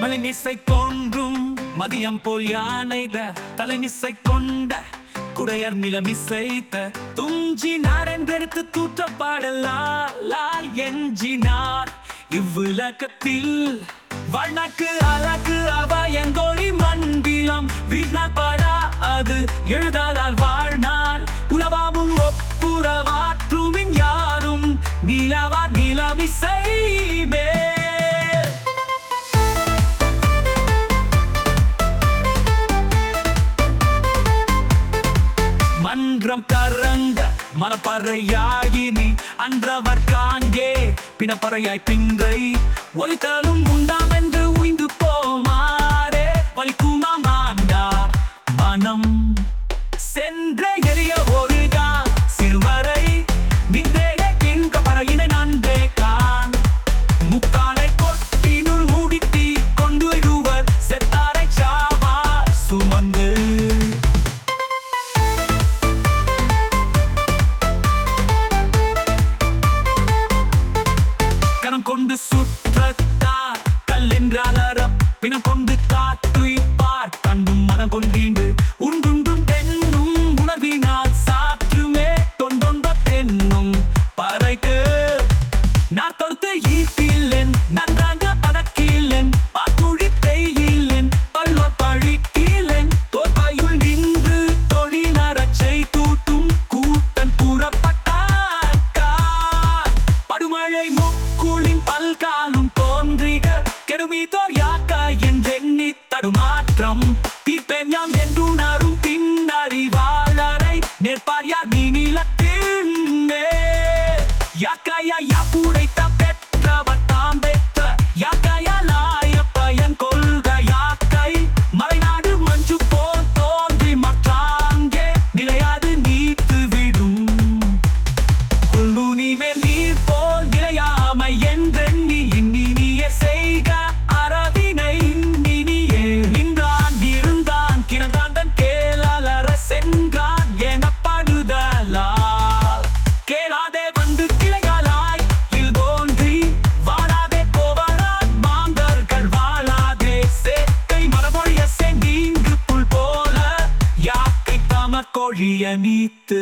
மலைநிசை தோன்றும் மதியம் போல் யானைத தலைநிசை கொண்ட குடையர் நிலமிசைத்த துஞ்சி என்றெடுத்து தூற்ற பாடலால் எஞ்சினார். இவ்வுலகத்தில் வாழ்நாக்கு அழகு அவ எங்கோடி மண்பிலம் வீணாப்படா அது எழுதாதால் வாழ்நாள். உலவாமும் ஒப்புரவாற்றுமின் யாரும் நிலவா நிலமிசை மரப்பறையாகி நீ அன்றவர் காண்கே பிணப்பறையாய் பிங்கை. ஒலித்தலும் உண்டாம் என்று உய்ந்து போமாறே. வலிக்குமா மாண்டா மனம். சென்ற எரிய ஒரு dormitorio. நாட்கோழிய நீத்து